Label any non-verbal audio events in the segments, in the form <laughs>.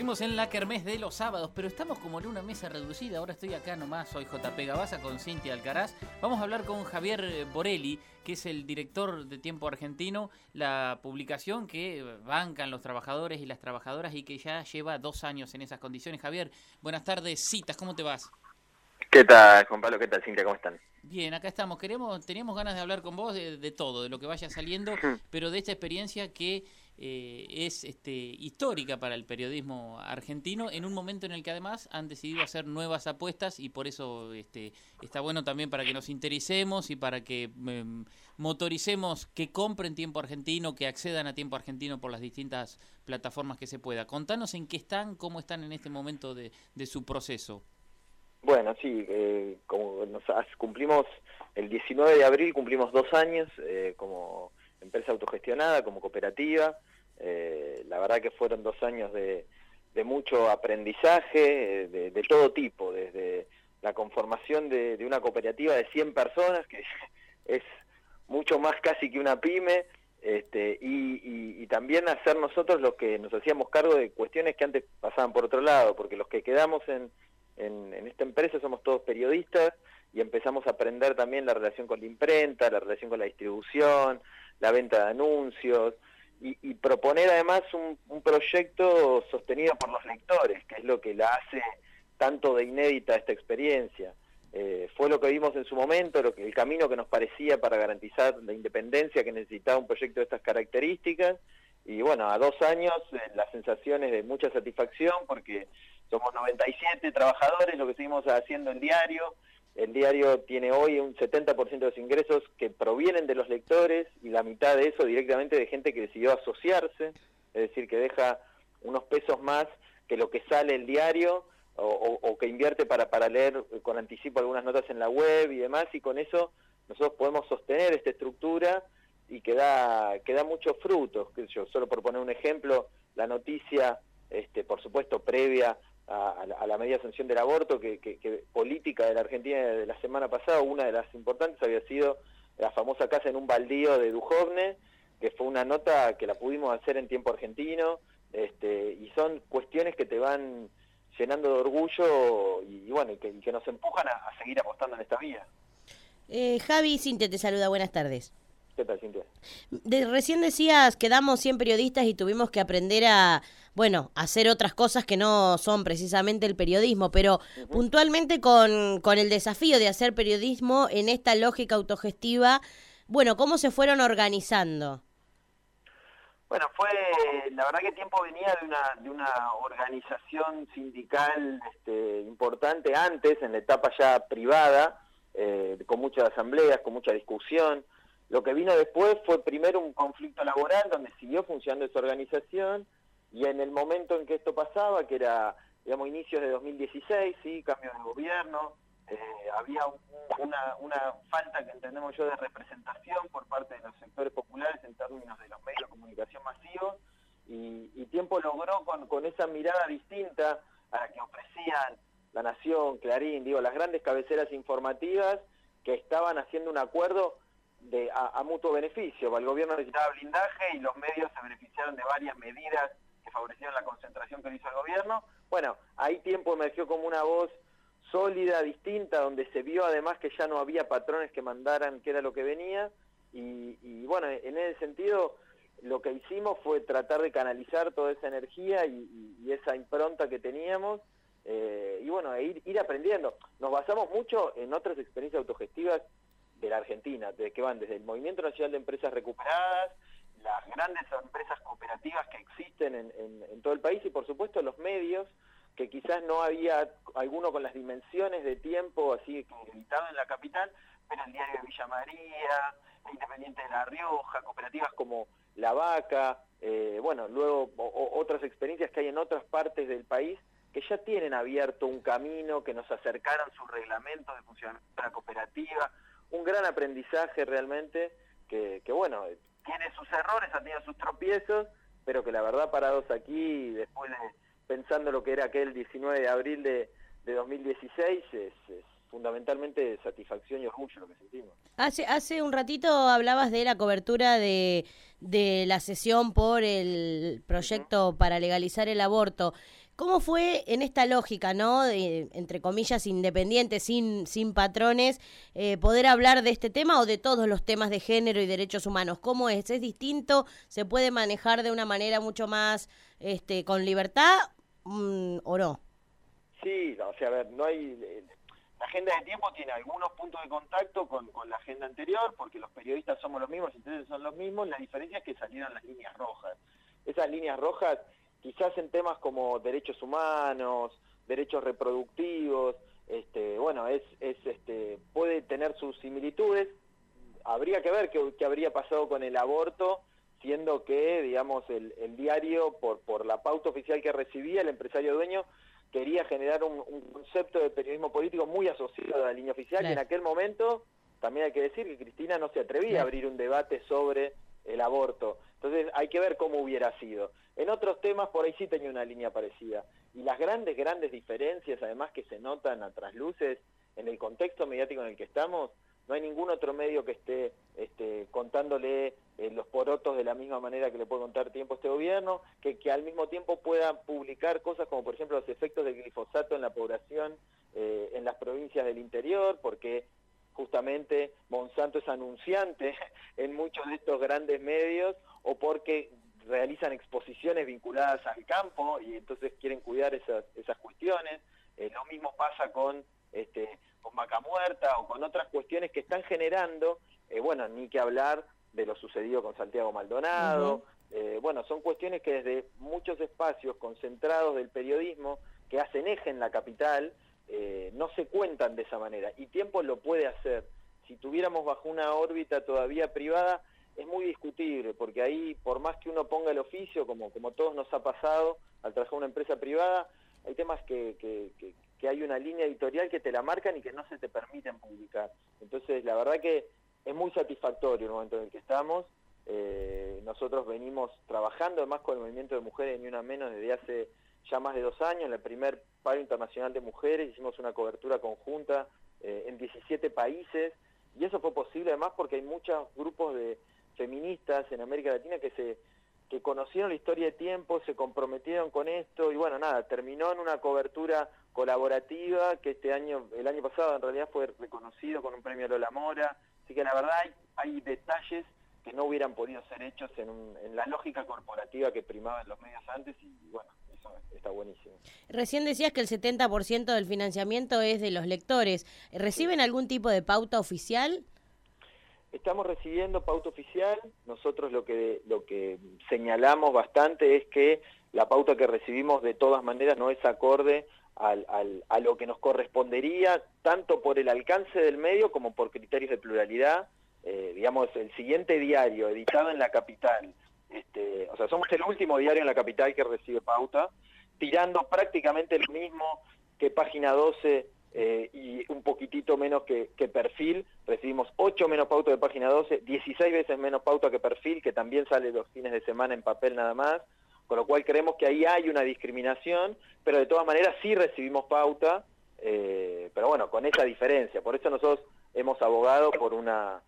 Seguimos en la kermés de los sábados, pero estamos como en una mesa reducida. Ahora estoy acá nomás, soy JP Gabasa con Cintia Alcaraz. Vamos a hablar con Javier Borelli, que es el director de Tiempo Argentino, la publicación que bancan los trabajadores y las trabajadoras y que ya lleva dos años en esas condiciones. Javier, buenas tardes, citas, ¿cómo te vas? ¿Qué tal, Juan Pablo? ¿Qué tal, Cintia? ¿Cómo están? Bien, acá estamos. Queremos, teníamos ganas de hablar con vos de, de todo, de lo que vaya saliendo, <laughs> pero de esta experiencia que eh, es este, histórica para el periodismo argentino en un momento en el que además han decidido hacer nuevas apuestas y por eso este, está bueno también para que nos interesemos y para que em, motoricemos que compren tiempo argentino, que accedan a tiempo argentino por las distintas plataformas que se pueda. Contanos en qué están, cómo están en este momento de, su proceso. Bueno, sí, eh, como nos cumplimos el 19 de abril, cumplimos dos años eh, como empresa autogestionada, como cooperativa. Eh, la verdad que fueron dos años de, mucho aprendizaje de, todo tipo, desde la conformación de, una cooperativa de 100 personas, que <laughs> es mucho más casi que una pyme, este, y, también hacer nosotros los que nos hacíamos cargo de cuestiones que antes pasaban por otro lado, porque los que quedamos en, en esta empresa somos todos periodistas y empezamos a aprender también la relación con la imprenta, la relación con la distribución, la venta de anuncios, y, proponer además un, proyecto sostenido por los lectores, que es lo que la hace tanto de inédita esta experiencia. Eh, fue lo que vimos en su momento, lo que, el camino que nos parecía para garantizar la independencia que necesitaba un proyecto de estas características. Y bueno, a dos años eh, las sensaciones de mucha satisfacción porque somos 97 trabajadores, lo que seguimos haciendo en diario, el diario tiene hoy un 70% de los ingresos que provienen de los lectores y la mitad de eso directamente de gente que decidió asociarse, es decir, que deja unos pesos más que lo que sale el diario o, que invierte para, para leer con anticipo algunas notas en la web y demás, y con eso nosotros podemos sostener esta estructura y que da, que da muchos frutos. Yo, solo por poner un ejemplo, la noticia, este, por supuesto, previa a, la media sanción del aborto, que, política de la Argentina de la semana pasada, una de las importantes había sido la famosa casa en un baldío de Dujovne, que fue una nota que la pudimos hacer en tiempo argentino, este, y son cuestiones que te van llenando de orgullo y, bueno, que, que, nos empujan a, seguir apostando en esta vía. Eh, Javi Cintia te saluda, buenas tardes. ¿Qué tal, Cintia? De, recién decías, quedamos 100 periodistas y tuvimos que aprender a, bueno, hacer otras cosas que no son precisamente el periodismo, pero puntualmente con, con el desafío de hacer periodismo en esta lógica autogestiva, bueno, ¿cómo se fueron organizando? Bueno, fue, la verdad que tiempo venía de una, de una organización sindical este, importante antes, en la etapa ya privada, eh, con muchas asambleas, con mucha discusión. Lo que vino después fue primero un conflicto laboral donde siguió funcionando esa organización, y en el momento en que esto pasaba, que era, digamos, inicios de 2016, sí, cambio de gobierno, eh, había una, falta que entendemos yo de representación por parte de los sectores populares en términos de los medios de comunicación masivos, y, y Tiempo logró con, con esa mirada distinta a la que ofrecían La Nación, Clarín, digo, las grandes cabeceras informativas que estaban haciendo un acuerdo de, a, a mutuo beneficio. El gobierno necesitaba blindaje y los medios se beneficiaron de varias medidas favorecieron la concentración que hizo el gobierno. Bueno, ahí tiempo emergió como una voz sólida, distinta, donde se vio además que ya no había patrones que mandaran qué era lo que venía. Y, bueno, en ese sentido, lo que hicimos fue tratar de canalizar toda esa energía y, esa impronta que teníamos. Eh, y bueno, e ir, ir aprendiendo. Nos basamos mucho en otras experiencias autogestivas de la Argentina, de que van desde el Movimiento Nacional de Empresas Recuperadas, las grandes empresas cooperativas que existen en, todo el país y por supuesto los medios, que quizás no había alguno con las dimensiones de tiempo así editado en la capital, pero el diario de Villa María, Independiente de La Rioja, cooperativas como La Vaca, eh, bueno, luego otras experiencias que hay en otras partes del país que ya tienen abierto un camino, que nos acercaron sus reglamentos de funcionamiento de la cooperativa, un gran aprendizaje realmente, que, que bueno, tiene sus errores, ha tenido sus tropiezos, pero que la verdad parados aquí, después de, pensando lo que era aquel 19 de abril de, 2016, es, fundamentalmente satisfacción y orgullo lo que sentimos. Hace, hace un ratito hablabas de la cobertura de, de la sesión por el proyecto para legalizar el aborto. ¿Cómo fue en esta lógica, no? entre comillas, independiente, sin, sin patrones, eh, poder hablar de este tema o de todos los temas de género y derechos humanos? ¿Cómo es? ¿Es distinto? ¿Se puede manejar de una manera mucho más este, con libertad mm, o no? Sí, o sea, a ver, no hay... Eh, la agenda de tiempo tiene algunos puntos de contacto con, con, la agenda anterior, porque los periodistas somos los mismos, entonces son los mismos, la diferencia es que salieron las líneas rojas. Esas líneas rojas quizás en temas como derechos humanos, derechos reproductivos, este, bueno, es, es, este, puede tener sus similitudes. Habría que ver qué, habría pasado con el aborto, siendo que, digamos, el, diario, por, por la pauta oficial que recibía, el empresario dueño quería generar un, concepto de periodismo político muy asociado a la línea oficial y en aquel momento también hay que decir que Cristina no se atrevía a abrir un debate sobre el aborto. Entonces hay que ver cómo hubiera sido. En otros temas por ahí sí tenía una línea parecida. Y las grandes, grandes diferencias, además que se notan a trasluces en el contexto mediático en el que estamos, no hay ningún otro medio que esté este, contándole eh, los porotos de la misma manera que le puede contar tiempo este gobierno, que, que al mismo tiempo pueda publicar cosas como por ejemplo los efectos del glifosato en la población eh, en las provincias del interior, porque justamente Monsanto es anunciante <laughs> en muchos de estos grandes medios o porque realizan exposiciones vinculadas al campo y entonces quieren cuidar esas, esas cuestiones. Eh, lo mismo pasa con, este, con Vaca Muerta o con otras cuestiones que están generando, eh, bueno, ni que hablar de lo sucedido con Santiago Maldonado. Eh, bueno, son cuestiones que desde muchos espacios concentrados del periodismo que hacen eje en la capital, no se cuentan de esa manera. Y Tiempo lo puede hacer. Si tuviéramos bajo una órbita todavía privada, es muy discutible, porque ahí, por más que uno ponga el oficio, como, como todos nos ha pasado al trabajar una empresa privada, hay temas que, que, que, hay una línea editorial que te la marcan y que no se te permiten publicar. Entonces, la verdad que es muy satisfactorio el momento en el que estamos. Eh, nosotros venimos trabajando además con el movimiento de mujeres Ni Una Menos desde hace ya más de dos años. En el primer paro internacional de mujeres hicimos una cobertura conjunta eh, en 17 países y eso fue posible además porque hay muchos grupos de, feministas en América Latina que se que conocieron la historia de tiempo, se comprometieron con esto y bueno, nada, terminó en una cobertura colaborativa que este año, el año pasado en realidad fue reconocido con un premio Lola Mora, así que la verdad hay, hay detalles que no hubieran podido ser hechos en, en la lógica corporativa que primaba en los medios antes y bueno, está buenísimo. Recién decías que el 70% del financiamiento es de los lectores. ¿Reciben algún tipo de pauta oficial? Estamos recibiendo pauta oficial, nosotros lo que, lo que señalamos bastante es que la pauta que recibimos de todas maneras no es acorde al, a lo que nos correspondería, tanto por el alcance del medio como por criterios de pluralidad. Eh, digamos, el siguiente diario editado en la capital, este, o sea, somos el último diario en la capital que recibe pauta, tirando prácticamente lo mismo que Página 12 eh, y un poquitito menos que, perfil. Recibimos 8 menos pauta de página 12, 16 veces menos pauta que perfil, que también sale los fines de semana en papel nada más, con lo cual creemos que ahí hay una discriminación, pero de todas maneras sí recibimos pauta, eh, pero bueno, con esa diferencia. Por eso nosotros hemos abogado por una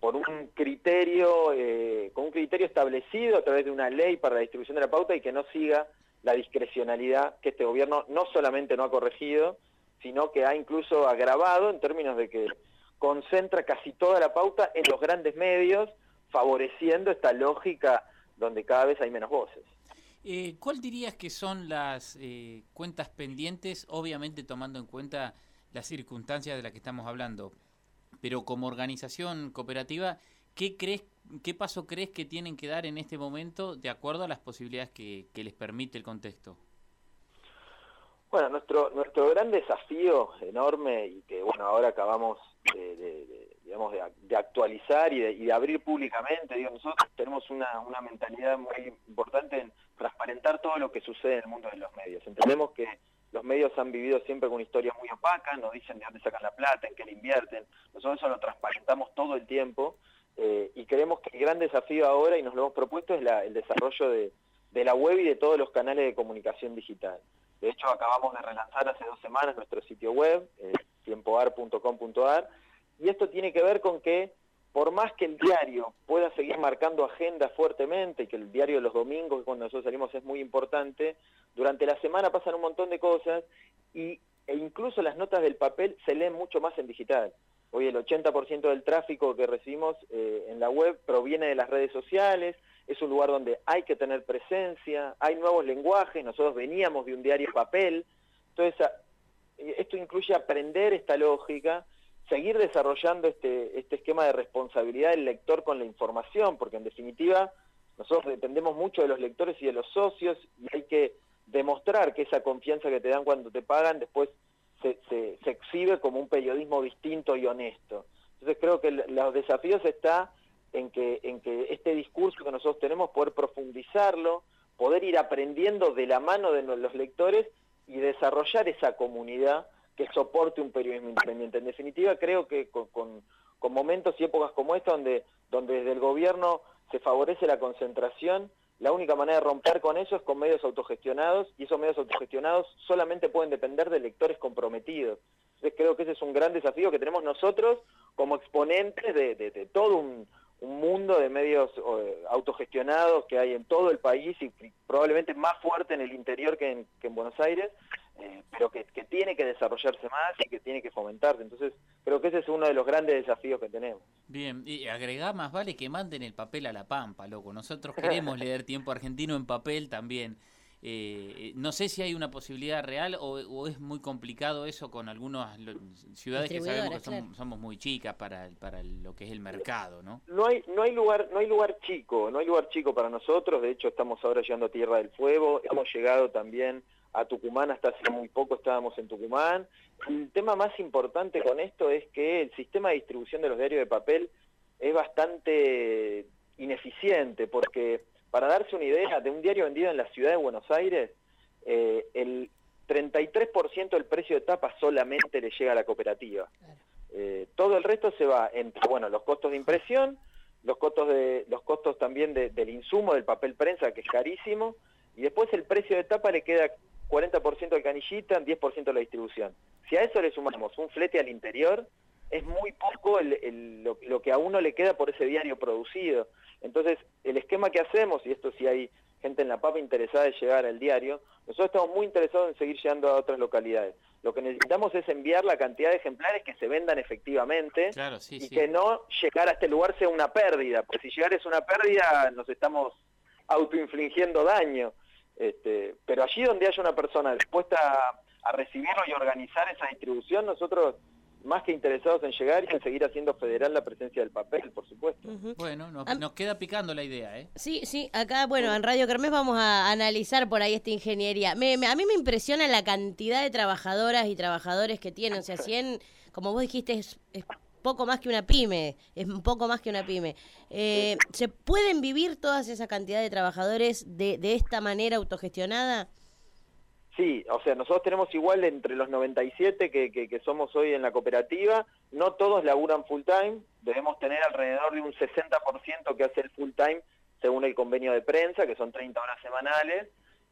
por un criterio, eh, con un criterio establecido a través de una ley para la distribución de la pauta y que no siga la discrecionalidad que este gobierno no solamente no ha corregido, sino que ha incluso agravado en términos de que concentra casi toda la pauta en los grandes medios, favoreciendo esta lógica donde cada vez hay menos voces. Eh, ¿Cuál dirías que son las eh, cuentas pendientes, obviamente tomando en cuenta las circunstancias de las que estamos hablando? Pero como organización cooperativa, ¿qué, crees, qué paso crees que tienen que dar en este momento de acuerdo a las posibilidades que les permite el contexto? Bueno, nuestro nuestro gran desafío enorme y que bueno ahora acabamos de, digamos de, actualizar y de, y de, abrir públicamente, digo, nosotros tenemos una, una mentalidad muy importante en transparentar todo lo que sucede en el mundo de los medios. Entendemos que los medios han vivido siempre con una historia muy opaca, nos dicen de dónde sacan la plata, en qué la invierten, nosotros eso lo transparentamos todo el tiempo eh, y creemos que el gran desafío ahora, y nos lo hemos propuesto, es el desarrollo de, de la web y de todos los canales de comunicación digital. De hecho, acabamos de relanzar hace dos semanas nuestro sitio web, eh, tiempoar.com.ar, y esto tiene que ver con que por más que el diario pueda seguir marcando agenda fuertemente, y que el diario de los domingos, cuando nosotros salimos, es muy importante, durante la semana pasan un montón de cosas y, e incluso las notas del papel se leen mucho más en digital. Hoy el 80% del tráfico que recibimos eh, en la web proviene de las redes sociales, es un lugar donde hay que tener presencia, hay nuevos lenguajes, nosotros veníamos de un diario papel, entonces esto incluye aprender esta lógica, seguir desarrollando este, este esquema de responsabilidad del lector con la información, porque en definitiva nosotros dependemos mucho de los lectores y de los socios y hay que demostrar que esa confianza que te dan cuando te pagan después se, se, exhibe como un periodismo distinto y honesto. Entonces creo que los desafíos está en que, en que este discurso que nosotros tenemos, poder profundizarlo, poder ir aprendiendo de la mano de los lectores y desarrollar esa comunidad que soporte un periodismo independiente. En definitiva, creo que con, momentos y épocas como esta, donde, donde desde el gobierno se favorece la concentración, la única manera de romper con eso es con medios autogestionados, y esos medios autogestionados solamente pueden depender de lectores comprometidos. Entonces creo que ese es un gran desafío que tenemos nosotros como exponentes de todo un, un mundo de medios autogestionados que hay en todo el país y probablemente más fuerte en el interior que en, Buenos Aires, eh, pero que, tiene que desarrollarse más y que tiene que fomentarse. Entonces, creo que ese es uno de los grandes desafíos que tenemos. Bien, y agregar más vale que manden el papel a la pampa, loco. Nosotros queremos <laughs> leer tiempo argentino en papel también. Eh, no sé si hay una posibilidad real o, es muy complicado eso con algunas ciudades que sabemos que somos muy chicas para, para lo que es el mercado, ¿no? No hay, no hay lugar, no hay lugar chico, no hay lugar chico para nosotros. De hecho, estamos ahora llegando a Tierra del Fuego. Hemos llegado también a Tucumán, hasta hace muy poco estábamos en Tucumán. El tema más importante con esto es que el sistema de distribución de los diarios de papel es bastante ineficiente porque para darse una idea, de un diario vendido en la ciudad de Buenos Aires, eh, el 33% del precio de tapa solamente le llega a la cooperativa. Eh, todo el resto se va entre, bueno, los costos de impresión, los costos, de, los costos también del insumo del papel prensa, que es carísimo, y después el precio de tapa le queda 40% al canillita, 10% a la distribución. Si a eso le sumamos un flete al interior, es muy poco lo, que a uno le queda por ese diario producido. Entonces, el esquema que hacemos, y esto si hay gente en La Papa interesada en llegar al diario, nosotros estamos muy interesados en seguir llegando a otras localidades. Lo que necesitamos es enviar la cantidad de ejemplares que se vendan efectivamente y que no llegar a este lugar sea una pérdida, porque si llegar es una pérdida nos estamos autoinfligiendo daño. Este, pero allí donde haya una persona dispuesta a, a recibirlo y organizar esa distribución, nosotros más que interesados en llegar y en seguir haciendo federal la presencia del papel, por supuesto. Bueno, nos, queda picando la idea, ¿eh? Sí, sí, acá, bueno, en Radio Kermés vamos a analizar por ahí esta ingeniería. Me, a mí me impresiona la cantidad de trabajadoras y trabajadores que tienen, o sea, si en, como vos dijiste, es, poco más que una pyme, es un poco más que una pyme. Eh, ¿Se pueden vivir todas esa cantidad de trabajadores de, de esta manera autogestionada? Sí, o sea, nosotros tenemos igual entre los 97 que, que, somos hoy en la cooperativa, no todos laburan full time, debemos tener alrededor de un 60% que hace el full time según el convenio de prensa, que son 30 horas semanales,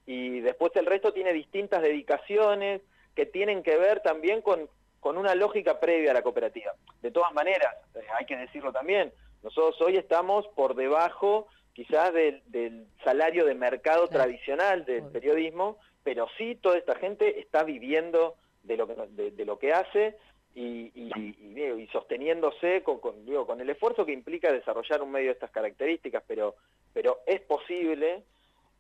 y después el resto tiene distintas dedicaciones que tienen que ver también con, con una lógica previa a la cooperativa. De todas maneras, eh, hay que decirlo también, nosotros hoy estamos por debajo quizás del, del salario de mercado tradicional del periodismo, pero sí toda esta gente está viviendo de lo que, hace y, sosteniéndose con, el esfuerzo que implica desarrollar un medio de estas características, pero, es posible,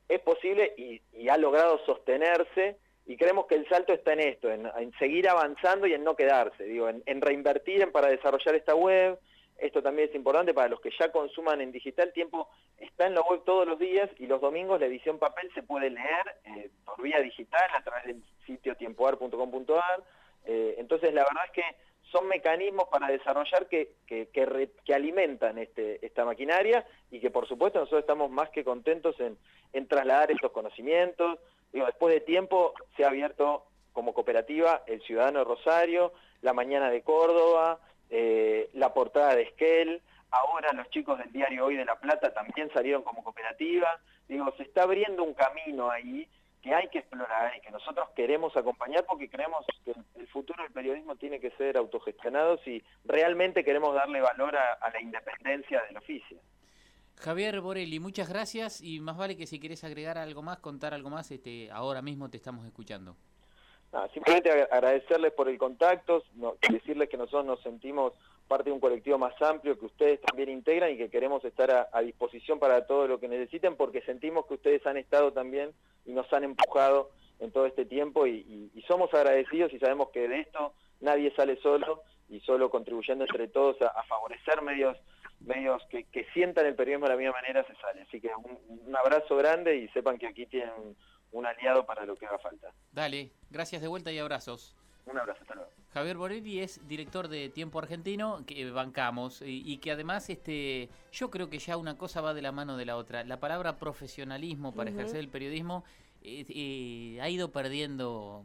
es posible y, ha logrado sostenerse y creemos que el salto está en esto, en, seguir avanzando y en no quedarse, en, en reinvertir para desarrollar esta web, esto también es importante para los que ya consuman en digital, tiempo está en la web todos los días y los domingos la edición papel se puede leer eh, por vía digital a través del sitio tiempoar.com.ar. Eh, entonces la verdad es que son mecanismos para desarrollar que, que, que, alimentan este, esta maquinaria y que por supuesto nosotros estamos más que contentos en, en trasladar estos conocimientos. Después de tiempo se ha abierto como cooperativa el Ciudadano de Rosario, la Mañana de Córdoba, eh, la portada de Esquel, ahora los chicos del diario Hoy de La Plata también salieron como cooperativa, digo, se está abriendo un camino ahí que hay que explorar y que nosotros queremos acompañar porque creemos que el futuro del periodismo tiene que ser autogestionado si realmente queremos darle valor a, la independencia del oficio. Javier Borelli, muchas gracias y más vale que si querés agregar algo más, contar algo más, este, ahora mismo te estamos escuchando. Simplemente agradecerles por el contacto, decirles que nosotros nos sentimos parte de un colectivo más amplio que ustedes también integran y que queremos estar a, disposición para todo lo que necesiten porque sentimos que ustedes han estado también y nos han empujado en todo este tiempo y, somos agradecidos y sabemos que de esto nadie sale solo y solo contribuyendo entre todos a, favorecer medios medios que, sientan el periodismo de la misma manera se sale. Así que un, abrazo grande y sepan que aquí tienen un aliado para lo que haga falta. Dale, gracias de vuelta y abrazos. Un abrazo, hasta luego. Javier Borelli es director de Tiempo Argentino, que bancamos, y, que además este, yo creo que ya una cosa va de la mano de la otra. La palabra profesionalismo para ejercer el periodismo eh, eh, ha ido perdiendo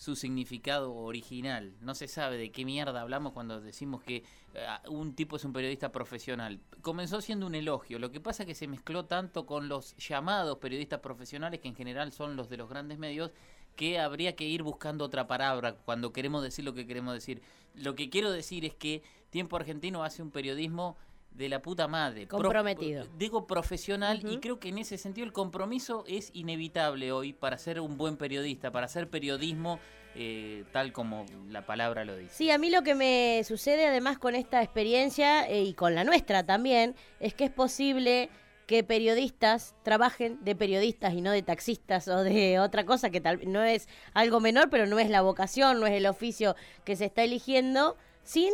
su significado original. No se sabe de qué mierda hablamos cuando decimos que eh, un tipo es un periodista profesional. Comenzó siendo un elogio. Lo que pasa es que se mezcló tanto con los llamados periodistas profesionales, que en general son los de los grandes medios, que habría que ir buscando otra palabra cuando queremos decir lo que queremos decir. Lo que quiero decir es que Tiempo Argentino hace un periodismo de la puta madre. Comprometido. digo profesional y creo que en ese sentido el compromiso es inevitable hoy para ser un buen periodista, para hacer periodismo eh, tal como la palabra lo dice. Sí, a mí lo que me sucede además con esta experiencia eh, y con la nuestra también es que es posible que periodistas trabajen de periodistas y no de taxistas o de otra cosa que tal no es algo menor, pero no es la vocación, no es el oficio que se está eligiendo, sin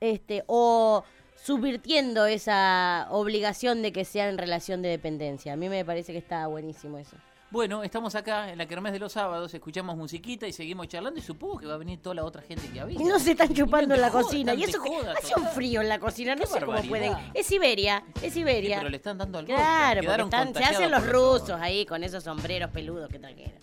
este o subvirtiendo esa obligación de que sea en relación de dependencia. A mí me parece que está buenísimo eso. Bueno, estamos acá en la Kermés de los sábados, escuchamos musiquita y seguimos charlando y supongo que va a venir toda la otra gente que había. No se están chupando en la cocina. Y eso hace un frío en la cocina, no sé cómo pueden. Es Siberia, es Siberia. pero le están dando alcohol. Claro, están, se hacen los rusos ahí con esos sombreros peludos que trajeron.